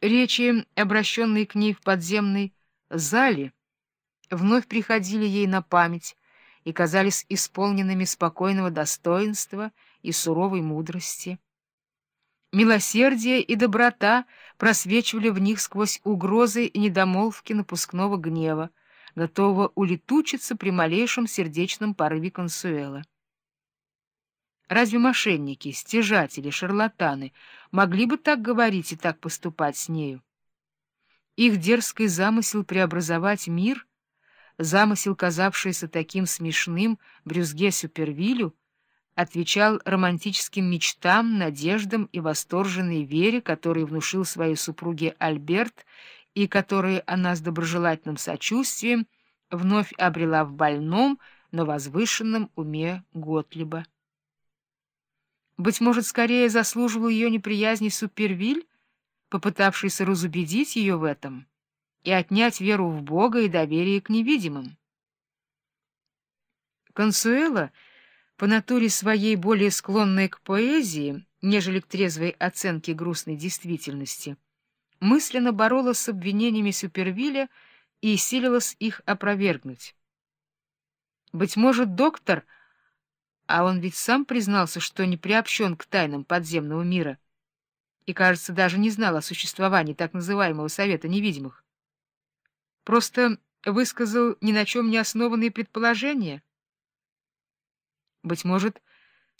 Речи, обращенные к ней в подземной зале, вновь приходили ей на память и казались исполненными спокойного достоинства и суровой мудрости. Милосердие и доброта просвечивали в них сквозь угрозы и недомолвки напускного гнева, готового улетучиться при малейшем сердечном порыве консуэла. Разве мошенники, стяжатели, шарлатаны могли бы так говорить и так поступать с нею? Их дерзкий замысел преобразовать мир, замысел, казавшийся таким смешным Брюзге Супервилю, отвечал романтическим мечтам, надеждам и восторженной вере, которые внушил своей супруге Альберт и которые она с доброжелательным сочувствием вновь обрела в больном, но возвышенном уме Готлиба. Быть может, скорее заслуживал ее неприязни Супервиль, попытавшийся разубедить ее в этом и отнять веру в Бога и доверие к невидимым. Консуэла, по натуре своей более склонная к поэзии, нежели к трезвой оценке грустной действительности, мысленно боролась с обвинениями Супервилля и силилась их опровергнуть. Быть может, доктор — а он ведь сам признался, что не приобщен к тайнам подземного мира и, кажется, даже не знал о существовании так называемого Совета Невидимых. Просто высказал ни на чем не основанные предположения. Быть может,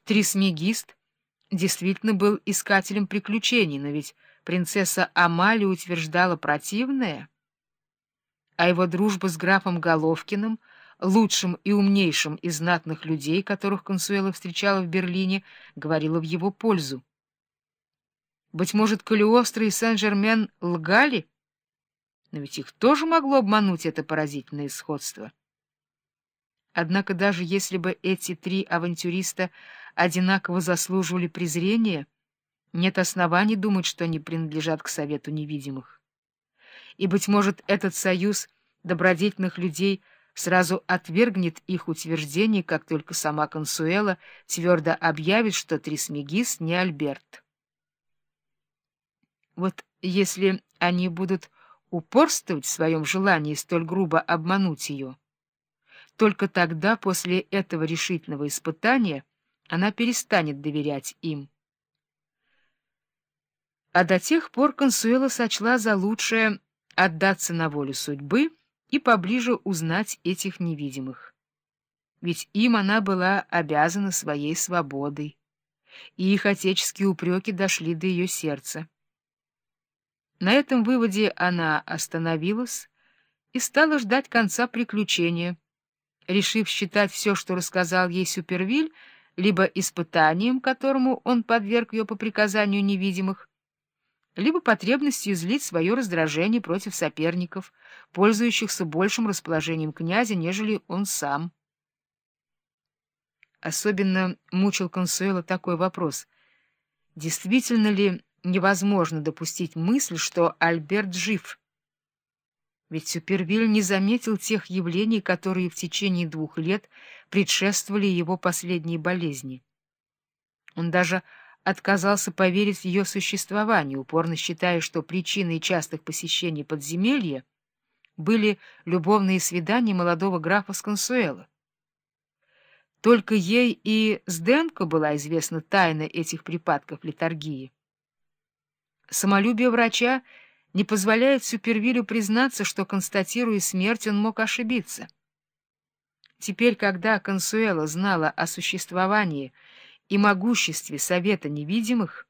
Трисмегист действительно был искателем приключений, но ведь принцесса Амали утверждала противное, а его дружба с графом Головкиным — лучшим и умнейшим из знатных людей, которых Консуэла встречала в Берлине, говорила в его пользу. Быть может, Калиостро и Сен-Жермен лгали? Но ведь их тоже могло обмануть это поразительное сходство. Однако даже если бы эти три авантюриста одинаково заслуживали презрения, нет оснований думать, что они принадлежат к Совету Невидимых. И, быть может, этот союз добродетельных людей — сразу отвергнет их утверждение, как только сама Консуэла твердо объявит, что Трисмегист не Альберт. Вот если они будут упорствовать в своем желании столь грубо обмануть ее, только тогда, после этого решительного испытания, она перестанет доверять им. А до тех пор Консуэла сочла за лучшее отдаться на волю судьбы — и поближе узнать этих невидимых. Ведь им она была обязана своей свободой, и их отеческие упреки дошли до ее сердца. На этом выводе она остановилась и стала ждать конца приключения, решив считать все, что рассказал ей Супервиль, либо испытанием, которому он подверг ее по приказанию невидимых, либо потребностью излить свое раздражение против соперников, пользующихся большим расположением князя, нежели он сам. Особенно мучил Консуэла такой вопрос. Действительно ли невозможно допустить мысль, что Альберт жив? Ведь Супервиль не заметил тех явлений, которые в течение двух лет предшествовали его последней болезни. Он даже отказался поверить в ее существование, упорно считая, что причиной частых посещений подземелья были любовные свидания молодого графа с Консуэло. Только ей и Сденко была известна тайна этих припадков литургии. Самолюбие врача не позволяет Супервилю признаться, что, констатируя смерть, он мог ошибиться. Теперь, когда Консуэла знала о существовании и могуществе Совета Невидимых,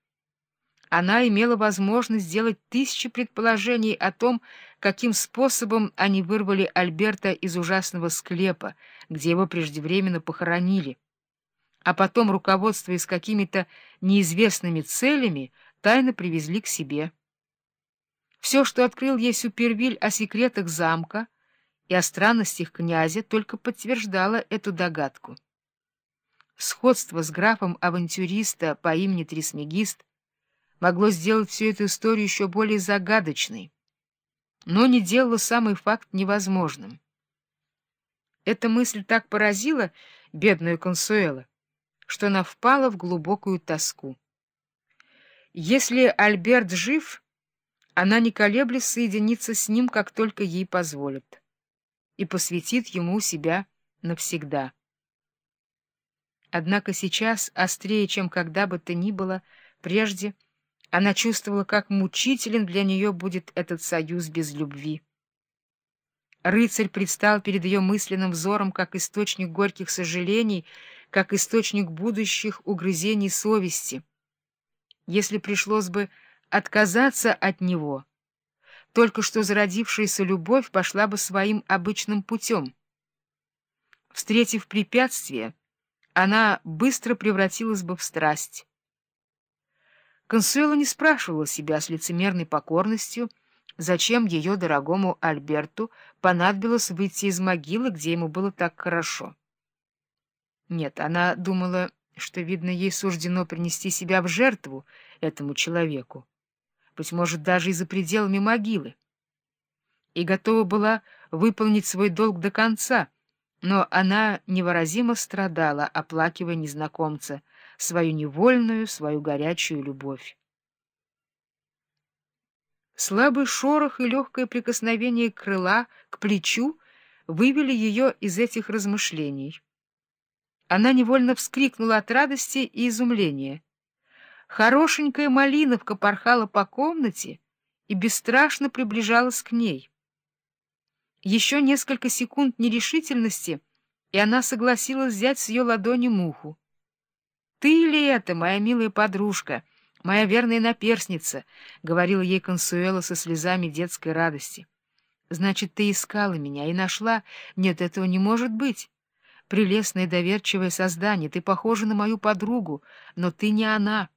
она имела возможность сделать тысячи предположений о том, каким способом они вырвали Альберта из ужасного склепа, где его преждевременно похоронили, а потом, руководствуясь какими-то неизвестными целями, тайно привезли к себе. Все, что открыл ей Супервиль о секретах замка и о странностях князя, только подтверждало эту догадку. Сходство с графом-авантюриста по имени Трисмегист могло сделать всю эту историю еще более загадочной, но не делало самый факт невозможным. Эта мысль так поразила бедную Консуэла, что она впала в глубокую тоску. Если Альберт жив, она, не колеблясь, соединится с ним, как только ей позволят, и посвятит ему себя навсегда. Однако сейчас, острее, чем когда бы то ни было, прежде, она чувствовала, как мучителен для нее будет этот союз без любви. Рыцарь предстал перед ее мысленным взором как источник горьких сожалений, как источник будущих угрызений совести. Если пришлось бы отказаться от него, только что зародившаяся любовь пошла бы своим обычным путем. Встретив препятствие, она быстро превратилась бы в страсть. Консуэла не спрашивала себя с лицемерной покорностью, зачем ее дорогому Альберту понадобилось выйти из могилы, где ему было так хорошо. Нет, она думала, что, видно, ей суждено принести себя в жертву этому человеку, быть может, даже и за пределами могилы, и готова была выполнить свой долг до конца, но она невыразимо страдала, оплакивая незнакомца, свою невольную, свою горячую любовь. Слабый шорох и легкое прикосновение крыла к плечу вывели ее из этих размышлений. Она невольно вскрикнула от радости и изумления. Хорошенькая малиновка порхала по комнате и бесстрашно приближалась к ней. Еще несколько секунд нерешительности, и она согласилась взять с ее ладони муху. — Ты ли это, моя милая подружка, моя верная наперсница? — говорила ей Консуэла со слезами детской радости. — Значит, ты искала меня и нашла? Нет, этого не может быть. Прелестное доверчивое создание, ты похожа на мою подругу, но ты не она.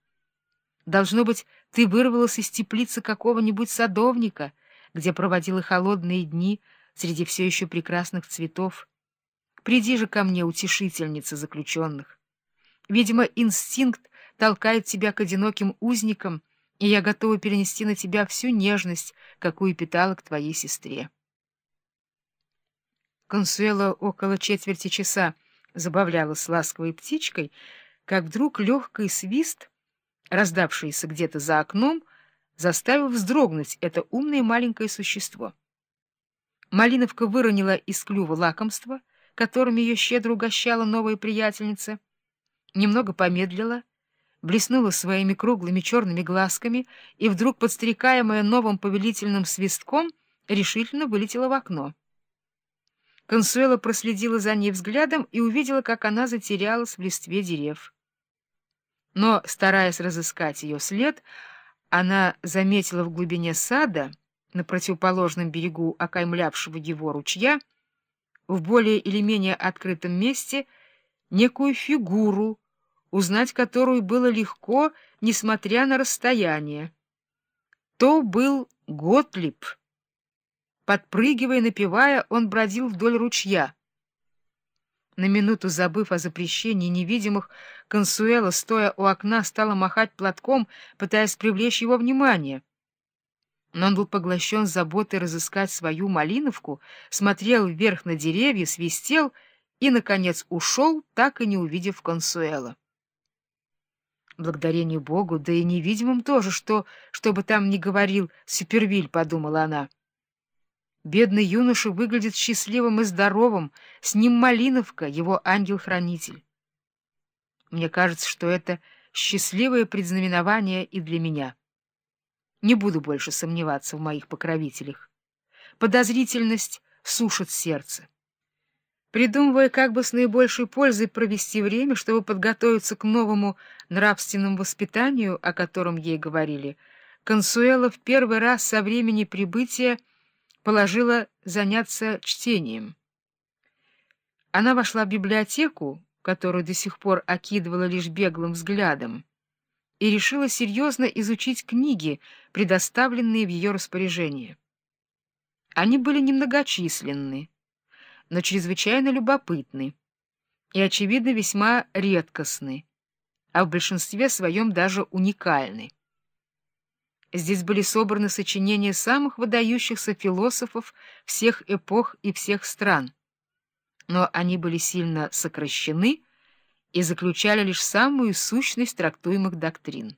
Должно быть, ты вырвалась из теплицы какого-нибудь садовника, где проводила холодные дни среди все еще прекрасных цветов. Приди же ко мне, утешительница заключенных. Видимо, инстинкт толкает тебя к одиноким узникам, и я готова перенести на тебя всю нежность, какую питала к твоей сестре. Консуэла около четверти часа забавлялась ласковой птичкой, как вдруг легкий свист, раздавшийся где-то за окном, заставил вздрогнуть это умное маленькое существо. Малиновка выронила из клюва лакомство, которым ее щедро угощала новая приятельница, немного помедлила, блеснула своими круглыми черными глазками и вдруг, подстрекаемая новым повелительным свистком, решительно вылетела в окно. Консуэла проследила за ней взглядом и увидела, как она затерялась в листве дерев. Но, стараясь разыскать ее след, она заметила в глубине сада, на противоположном берегу окаймлявшего его ручья, в более или менее открытом месте, некую фигуру, узнать которую было легко, несмотря на расстояние. То был Готлиб. Подпрыгивая, напевая, он бродил вдоль ручья. На минуту забыв о запрещении невидимых, Консуэла, стоя у окна, стала махать платком, пытаясь привлечь его внимание. Но он был поглощен заботой разыскать свою малиновку, смотрел вверх на деревья, свистел и, наконец, ушел, так и не увидев Консуэла. Благодарение Богу, да и невидимым тоже, что, чтобы там не говорил Супервиль, — подумала она. Бедный юноша выглядит счастливым и здоровым, с ним Малиновка, его ангел-хранитель. Мне кажется, что это счастливое предзнаменование и для меня. Не буду больше сомневаться в моих покровителях. Подозрительность сушит сердце. Придумывая, как бы с наибольшей пользой провести время, чтобы подготовиться к новому нравственному воспитанию, о котором ей говорили, Консуэла в первый раз со времени прибытия положила заняться чтением. Она вошла в библиотеку, которую до сих пор окидывала лишь беглым взглядом, и решила серьезно изучить книги, предоставленные в ее распоряжение. Они были немногочисленны, но чрезвычайно любопытны и, очевидно, весьма редкостны, а в большинстве своем даже уникальны. Здесь были собраны сочинения самых выдающихся философов всех эпох и всех стран. Но они были сильно сокращены и заключали лишь самую сущность трактуемых доктрин.